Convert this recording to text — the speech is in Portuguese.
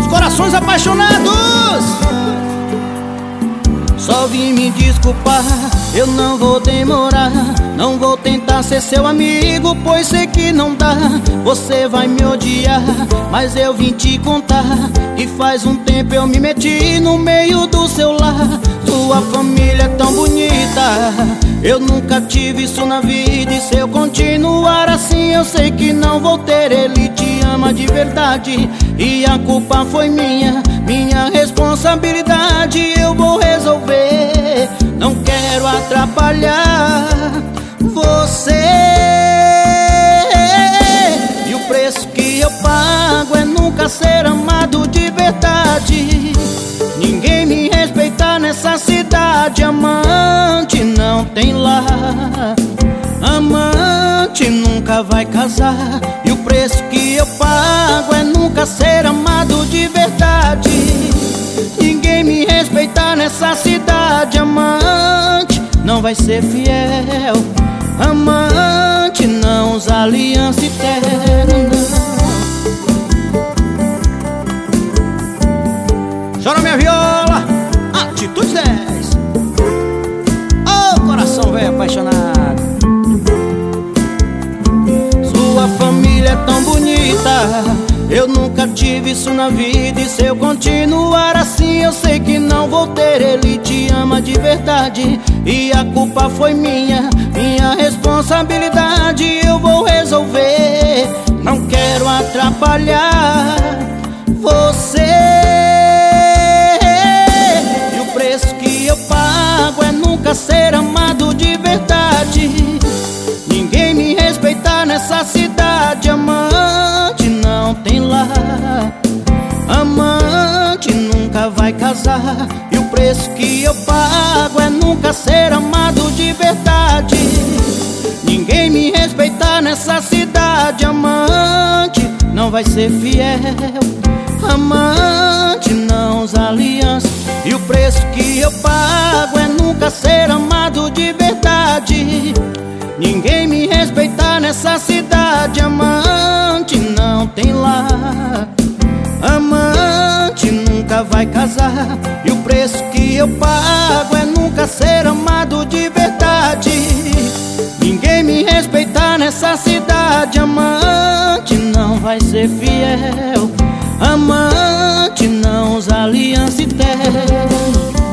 Os corações apaixonados. Só vim me desculpar, eu não vou demorar. Não vou tentar ser seu amigo, pois sei que não dá. Você vai me odiar, mas eu vim te contar. Que faz um tempo eu me meti no meio do seu lar. Sua família é tão Eu nunca tive isso na vida E se eu continuar assim eu sei que não vou ter. Ele te ama de verdade E a culpa foi minha, minha responsabilidade. Eu vou resolver Não quero atrapalhar você. E o preço que eu pago é nunca ser amado de verdade. Ninguém me respeitar nessa cidade Amante tem lá. Amante nunca vai casar E o preço que eu pago é nunca ser amado de verdade. Ninguém me respeitar nessa cidade Amante não vai ser fiel. Amante não usa aliança Sua família é tão bonita. Eu nunca tive isso na vida E se eu continuar assim eu sei que não vou ter. Ele te ama de verdade E a culpa foi minha, minha responsabilidade Eu vou resolver. Não quero atrapalhar você. Nunca ser amado de verdade. Ninguém me respeitar nessa cidade E o preço que eu pago é nunca ser amado de verdade. Ninguém me respeitar nessa cidade. Amante não vai ser fiel. Amante não usa aliança. E o preço que eu pago é nunca ser amado de verdade. Ninguém me respeitar nessa cidade nunca vai casar. E o preço que eu pago é nunca ser amado de verdade. Ninguém me respeitar nessa cidade. Amante não vai ser fiel. Amante não usa aliança eterna